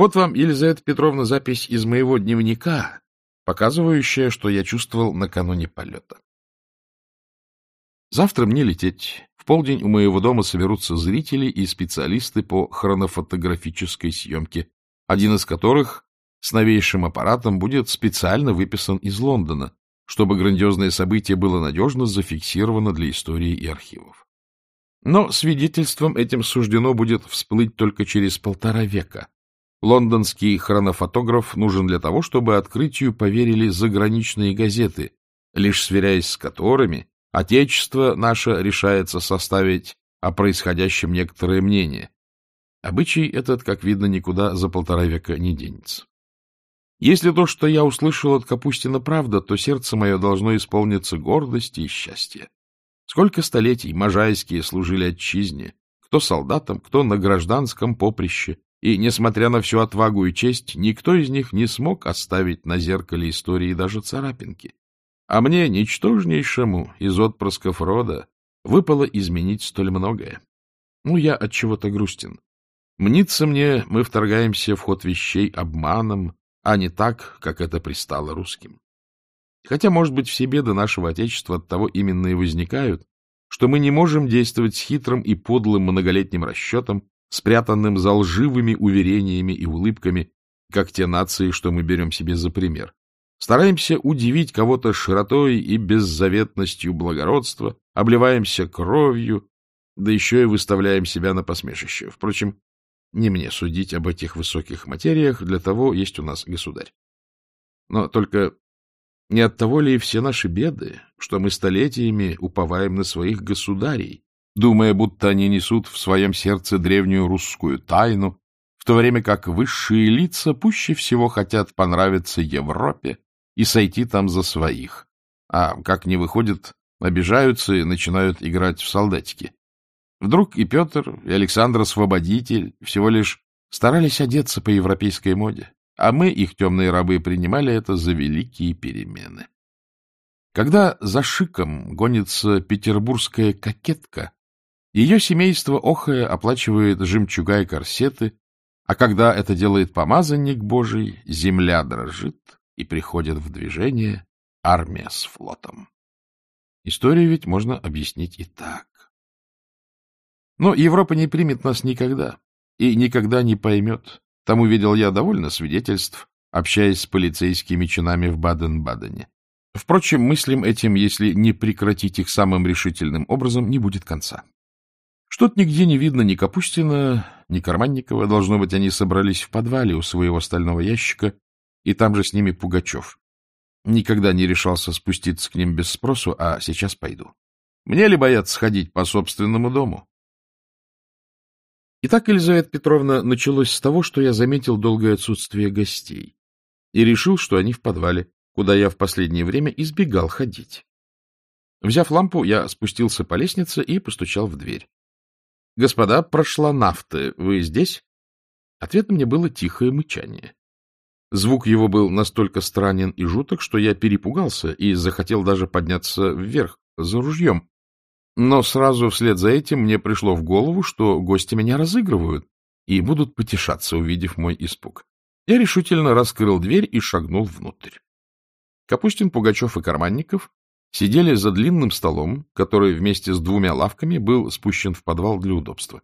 Вот вам, Елизавета Петровна, запись из моего дневника, показывающая, что я чувствовал накануне полета. Завтра мне лететь. В полдень у моего дома соберутся зрители и специалисты по хронофотографической съемке, один из которых с новейшим аппаратом будет специально выписан из Лондона, чтобы грандиозное событие было надежно зафиксировано для истории и архивов. Но свидетельством этим суждено будет всплыть только через полтора века. Лондонский хронофотограф нужен для того, чтобы открытию поверили заграничные газеты, лишь сверяясь с которыми Отечество наше решается составить о происходящем некоторое мнение. Обычай этот, как видно, никуда за полтора века не денется. Если то, что я услышал от Капустина, правда, то сердце мое должно исполниться гордости и счастья. Сколько столетий можайские служили отчизне, кто солдатом, кто на гражданском поприще, и, несмотря на всю отвагу и честь, никто из них не смог оставить на зеркале истории даже царапинки. А мне, ничтожнейшему из отпрысков рода, выпало изменить столь многое. Ну, я от чего-то грустен. Мнится мне, мы вторгаемся в ход вещей обманом, а не так, как это пристало русским. Хотя, может быть, все беды нашего Отечества от того именно и возникают, что мы не можем действовать с хитрым и подлым многолетним расчетом, спрятанным за лживыми уверениями и улыбками, как те нации, что мы берем себе за пример. Стараемся удивить кого-то широтой и беззаветностью благородства, обливаемся кровью, да еще и выставляем себя на посмешище. Впрочем, не мне судить об этих высоких материях, для того есть у нас государь. Но только не от того ли все наши беды, что мы столетиями уповаем на своих государей, думая, будто они несут в своем сердце древнюю русскую тайну, в то время как высшие лица пуще всего хотят понравиться Европе и сойти там за своих, а как не выходит, обижаются и начинают играть в солдатики. Вдруг и Петр, и Александр Освободитель всего лишь старались одеться по европейской моде, а мы, их темные рабы, принимали это за великие перемены. Когда за шиком гонится петербургская кокетка, ее семейство охая оплачивает жемчуга и корсеты, а когда это делает помазанник Божий, земля дрожит и приходит в движение армия с флотом. Историю ведь можно объяснить и так. Но Европа не примет нас никогда и никогда не поймет. Тому видел я довольно свидетельств, общаясь с полицейскими чинами в Баден-Бадене. Впрочем, мыслям этим, если не прекратить их самым решительным образом, не будет конца. Что-то нигде не видно ни Капустина, ни Карманникова. Должно быть, они собрались в подвале у своего стального ящика, и там же с ними Пугачев. Никогда не решался спуститься к ним без спросу, а сейчас пойду. Мне ли бояться ходить по собственному дому? Итак, Елизавета Петровна, началось с того, что я заметил долгое отсутствие гостей и решил, что они в подвале, куда я в последнее время избегал ходить. Взяв лампу, я спустился по лестнице и постучал в дверь. — Господа, прошла нафта. Вы здесь? Ответом мне было тихое мычание. Звук его был настолько странен и жуток, что я перепугался и захотел даже подняться вверх, за ружьем, но сразу вслед за этим мне пришло в голову, что гости меня разыгрывают и будут потешаться, увидев мой испуг. Я решительно раскрыл дверь и шагнул внутрь. Капустин, Пугачев и Карманников сидели за длинным столом, который вместе с двумя лавками был спущен в подвал для удобства.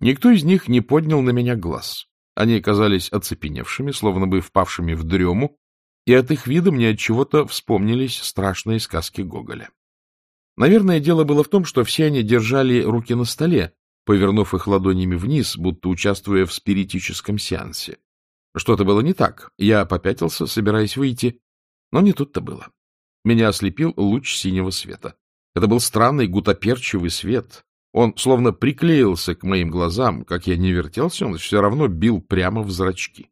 Никто из них не поднял на меня глаз. Они казались оцепеневшими, словно бы впавшими в дрему, и от их вида мне от чего-то вспомнились страшные сказки Гоголя. Наверное, дело было в том, что все они держали руки на столе, повернув их ладонями вниз, будто участвуя в спиритическом сеансе. Что-то было не так. Я попятился, собираясь выйти, но не тут-то было. Меня ослепил луч синего света. Это был странный гутоперчивый свет. Он словно приклеился к моим глазам. Как я не вертелся, он все равно бил прямо в зрачки.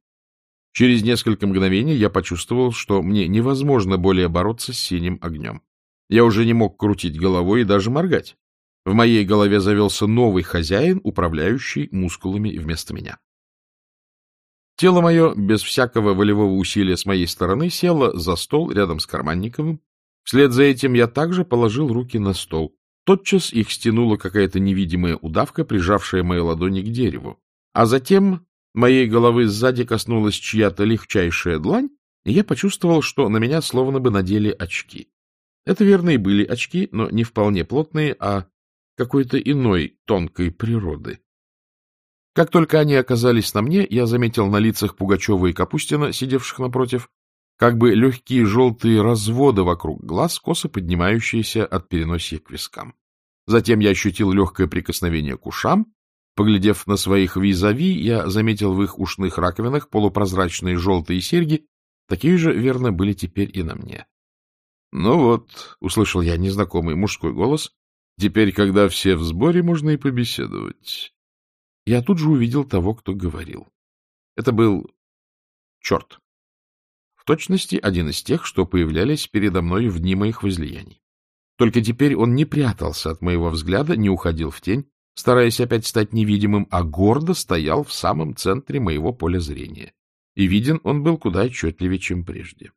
Через несколько мгновений я почувствовал, что мне невозможно более бороться с синим огнем. Я уже не мог крутить головой и даже моргать. В моей голове завелся новый хозяин, управляющий мускулами вместо меня. Тело мое, без всякого волевого усилия с моей стороны, село за стол рядом с Карманниковым. Вслед за этим я также положил руки на стол. Тотчас их стянула какая-то невидимая удавка, прижавшая мои ладони к дереву. А затем Моей головы сзади коснулась чья-то легчайшая длань, и я почувствовал, что на меня словно бы надели очки. Это верно и были очки, но не вполне плотные, а какой-то иной тонкой природы. Как только они оказались на мне, я заметил на лицах Пугачева и Капустина, сидевших напротив, как бы легкие желтые разводы вокруг глаз, косо поднимающиеся от переносия к вискам. Затем я ощутил легкое прикосновение к ушам. Поглядев на своих визави, я заметил в их ушных раковинах полупрозрачные желтые серьги, такие же, верно, были теперь и на мне. — Ну вот, — услышал я незнакомый мужской голос, — теперь, когда все в сборе, можно и побеседовать. Я тут же увидел того, кто говорил. Это был черт. В точности один из тех, что появлялись передо мной в дни моих возлияний. Только теперь он не прятался от моего взгляда, не уходил в тень, стараясь опять стать невидимым, а гордо стоял в самом центре моего поля зрения. И виден он был куда отчетливее, чем прежде.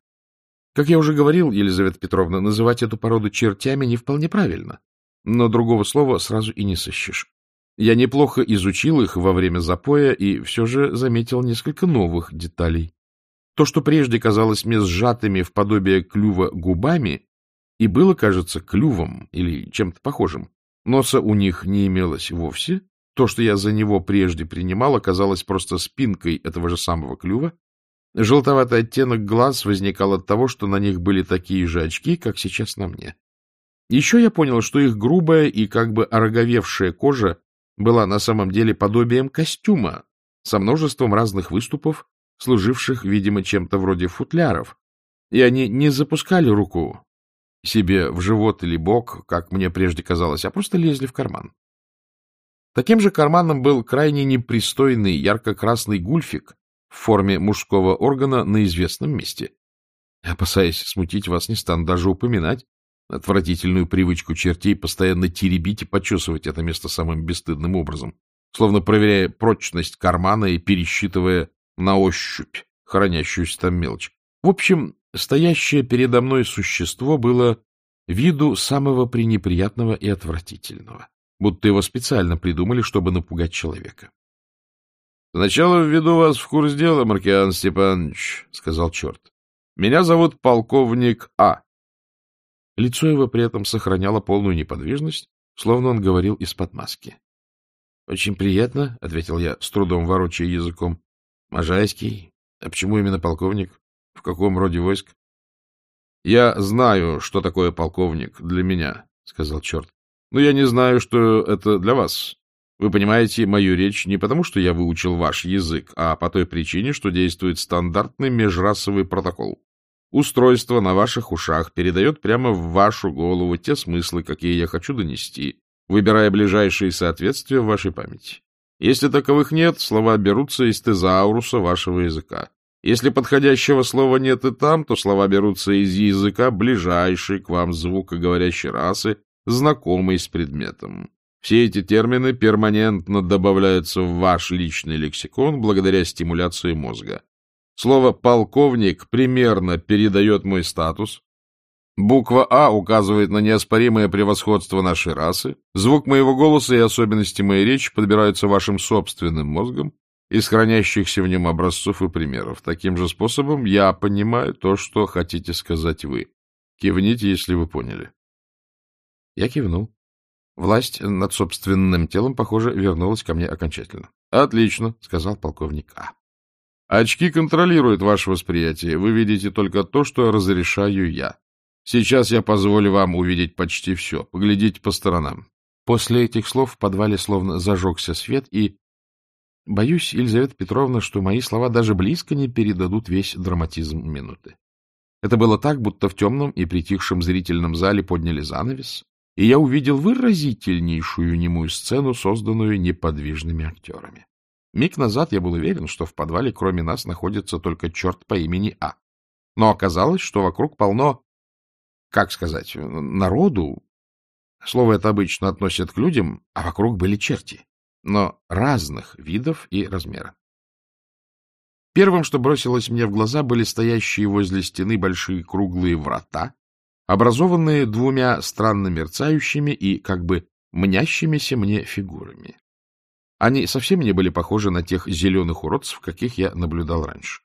Как я уже говорил, Елизавета Петровна, называть эту породу чертями не вполне правильно, но другого слова сразу и не сыщешь. Я неплохо изучил их во время запоя и все же заметил несколько новых деталей. То, что прежде казалось мне сжатыми в подобие клюва губами, и было, кажется, клювом или чем-то похожим. Носа у них не имелось вовсе. То, что я за него прежде принимал, оказалось просто спинкой этого же самого клюва. Желтоватый оттенок глаз возникал от того, что на них были такие же очки, как сейчас на мне. Еще я понял, что их грубая и как бы ороговевшая кожа была на самом деле подобием костюма со множеством разных выступов, служивших, видимо, чем-то вроде футляров, и они не запускали руку себе в живот или бок, как мне прежде казалось, а просто лезли в карман. Таким же карманом был крайне непристойный ярко-красный гульфик в форме мужского органа на известном месте. Опасаясь смутить вас, не стану даже упоминать отвратительную привычку чертей постоянно теребить и почесывать это место самым бесстыдным образом, словно проверяя прочность кармана и пересчитывая на ощупь хранящуюся там мелочь. В общем, стоящее передо мной существо было виду самого пренеприятного и отвратительного, будто его специально придумали, чтобы напугать человека. — Сначала введу вас в курс дела, Маркиан Степанович, — сказал черт. — Меня зовут полковник А. Лицо его при этом сохраняло полную неподвижность, словно он говорил из-под маски. — Очень приятно, — ответил я, с трудом ворочая языком. — Можайский. А почему именно полковник? В каком роде войск? — Я знаю, что такое полковник для меня, — сказал черт. — Но я не знаю, что это для вас. Вы понимаете мою речь не потому, что я выучил ваш язык, а по той причине, что действует стандартный межрасовый протокол. Устройство на ваших ушах передает прямо в вашу голову те смыслы, какие я хочу донести, выбирая ближайшие соответствия в вашей памяти. Если таковых нет, слова берутся из тезауруса вашего языка. Если подходящего слова нет и там, то слова берутся из языка ближайшей к вам звукоговорящей расы, знакомой с предметом. Все эти термины перманентно добавляются в ваш личный лексикон благодаря стимуляции мозга. Слово «полковник» примерно передает мой статус. Буква «А» указывает на неоспоримое превосходство нашей расы. Звук моего голоса и особенности моей речи подбираются вашим собственным мозгом из хранящихся в нем образцов и примеров. Таким же способом я понимаю то, что хотите сказать вы. Кивните, если вы поняли. Я кивнул. Власть над собственным телом, похоже, вернулась ко мне окончательно. — Отлично, — сказал полковник А. — Очки контролируют ваше восприятие. Вы видите только то, что разрешаю я. Сейчас я позволю вам увидеть почти все. Поглядите по сторонам. После этих слов в подвале словно зажегся свет, и Боюсь, Елизавета Петровна, что мои слова даже близко не передадут весь драматизм минуты. Это было так, будто в темном и притихшем зрительном зале подняли занавес, и я увидел выразительнейшую немую сцену, созданную неподвижными актерами. Миг назад я был уверен, что в подвале кроме нас находится только черт по имени А. Но оказалось, что вокруг полно, как сказать, народу. Слово это обычно относят к людям, а вокруг были черти но разных видов и размера. Первым, что бросилось мне в глаза, были стоящие возле стены большие круглые врата, образованные двумя странно мерцающими и как бы мнящимися мне фигурами. Они совсем не были похожи на тех зеленых уродцев, каких я наблюдал раньше.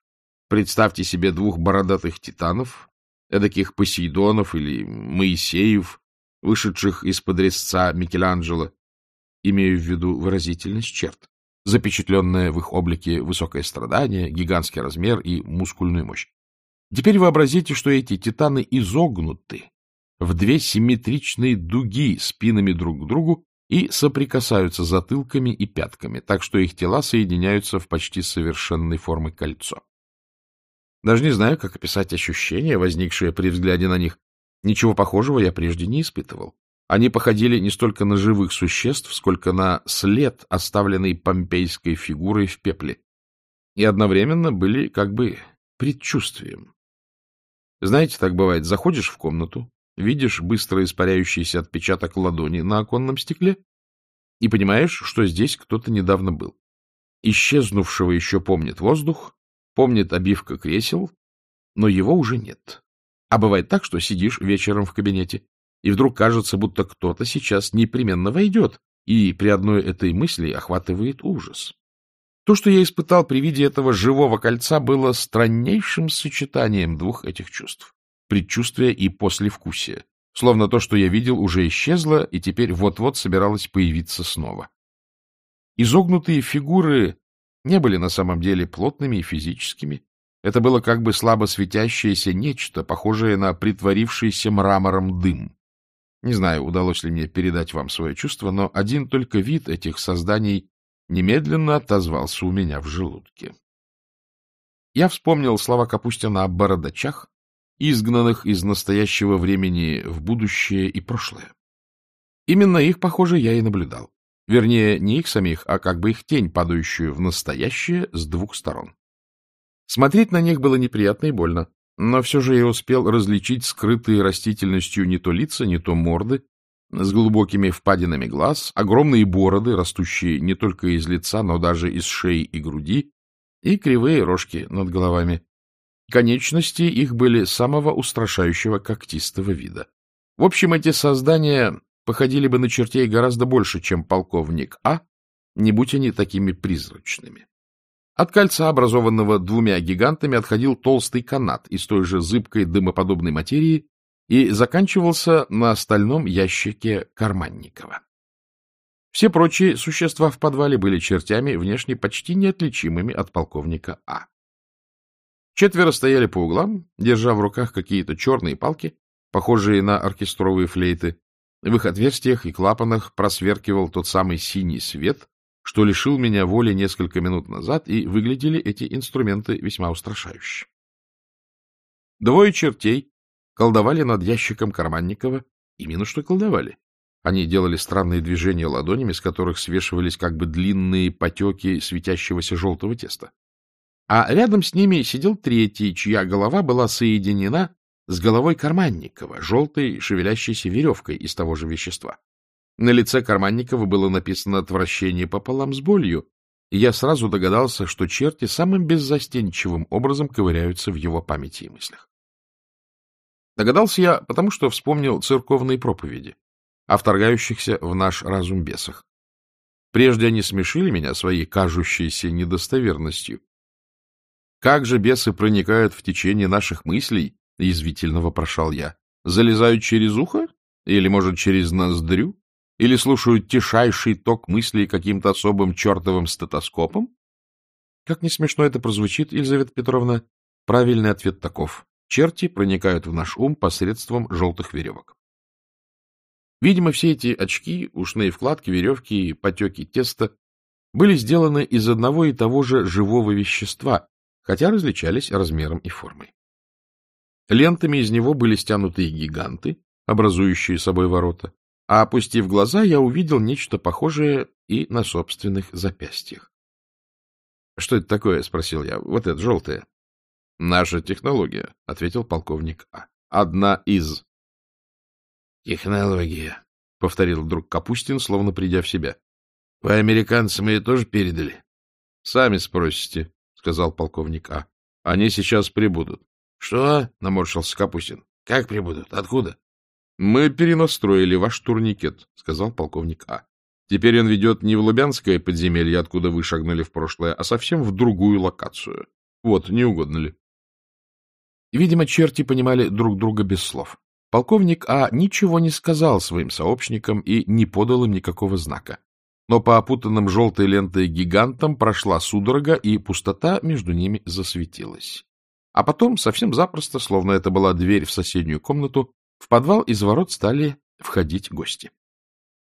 Представьте себе двух бородатых титанов, эдаких Посейдонов или Моисеев, вышедших из-под резца Микеланджело, имею в виду выразительность черт, запечатленное в их облике высокое страдание, гигантский размер и мускульную мощь. Теперь вообразите, что эти титаны изогнуты в две симметричные дуги спинами друг к другу и соприкасаются затылками и пятками, так что их тела соединяются в почти совершенной формы кольцо. Даже не знаю, как описать ощущение, возникшее при взгляде на них. Ничего похожего я прежде не испытывал. Они походили не столько на живых существ, сколько на след, оставленный помпейской фигурой в пепле, и одновременно были как бы предчувствием. Знаете, так бывает, заходишь в комнату, видишь быстро испаряющийся отпечаток ладони на оконном стекле и понимаешь, что здесь кто-то недавно был. Исчезнувшего еще помнит воздух, помнит обивка кресел, но его уже нет. А бывает так, что сидишь вечером в кабинете, и вдруг кажется, будто кто-то сейчас непременно войдет, и при одной этой мысли охватывает ужас. То, что я испытал при виде этого живого кольца, было страннейшим сочетанием двух этих чувств — предчувствия и послевкусия, словно то, что я видел, уже исчезло и теперь вот-вот собиралось появиться снова. Изогнутые фигуры не были на самом деле плотными и физическими. Это было как бы слабо светящееся нечто, похожее на притворившийся мрамором дым. Не знаю, удалось ли мне передать вам свое чувство, но один только вид этих созданий немедленно отозвался у меня в желудке. Я вспомнил слова Капустина о бородачах, изгнанных из настоящего времени в будущее и прошлое. Именно их, похоже, я и наблюдал. Вернее, не их самих, а как бы их тень, падающую в настоящее с двух сторон. Смотреть на них было неприятно и больно но все же я успел различить скрытые растительностью не то лица, не то морды, с глубокими впадинами глаз, огромные бороды, растущие не только из лица, но даже из шеи и груди, и кривые рожки над головами. Конечности их были самого устрашающего когтистого вида. В общем, эти создания походили бы на чертей гораздо больше, чем полковник А, не будь они такими призрачными. От кольца, образованного двумя гигантами, отходил толстый канат из той же зыбкой дымоподобной материи и заканчивался на стальном ящике Карманникова. Все прочие существа в подвале были чертями, внешне почти неотличимыми от полковника А. Четверо стояли по углам, держа в руках какие-то черные палки, похожие на оркестровые флейты. В их отверстиях и клапанах просверкивал тот самый синий свет, что лишил меня воли несколько минут назад, и выглядели эти инструменты весьма устрашающе. Двое чертей колдовали над ящиком Карманникова, именно что колдовали. Они делали странные движения ладонями, с которых свешивались как бы длинные потеки светящегося желтого теста. А рядом с ними сидел третий, чья голова была соединена с головой Карманникова, желтой шевелящейся веревкой из того же вещества. На лице Карманникова было написано отвращение пополам с болью, и я сразу догадался, что черти самым беззастенчивым образом ковыряются в его памяти и мыслях. Догадался я, потому что вспомнил церковные проповеди о вторгающихся в наш разум бесах. Прежде они смешили меня своей кажущейся недостоверностью. Как же бесы проникают в течение наших мыслей, — язвительно вопрошал я. Залезают через ухо? Или, может, через ноздрю? Или слушают тишайший ток мыслей каким-то особым чертовым стетоскопом? Как не смешно это прозвучит, Елизавета Петровна, правильный ответ таков. Черти проникают в наш ум посредством желтых веревок. Видимо, все эти очки, ушные вкладки, веревки потеки теста были сделаны из одного и того же живого вещества, хотя различались размером и формой. Лентами из него были стянуты гиганты, образующие собой ворота, а опустив глаза, я увидел нечто похожее и на собственных запястьях. — Что это такое? — спросил я. — Вот это желтое. — Наша технология, — ответил полковник А. — Одна из. — Технология, — повторил вдруг Капустин, словно придя в себя. — Вы американцам ее тоже передали? — Сами спросите, — сказал полковник А. — Они сейчас прибудут. — Что? — наморщился Капустин. — Как прибудут? Откуда? — Мы перенастроили ваш турникет, — сказал полковник А. Теперь он ведет не в Лубянское подземелье, откуда вы шагнули в прошлое, а совсем в другую локацию. Вот, не угодно ли? Видимо, черти понимали друг друга без слов. Полковник А ничего не сказал своим сообщникам и не подал им никакого знака. Но по опутанным желтой лентой гигантам прошла судорога, и пустота между ними засветилась. А потом, совсем запросто, словно это была дверь в соседнюю комнату, в подвал из ворот стали входить гости.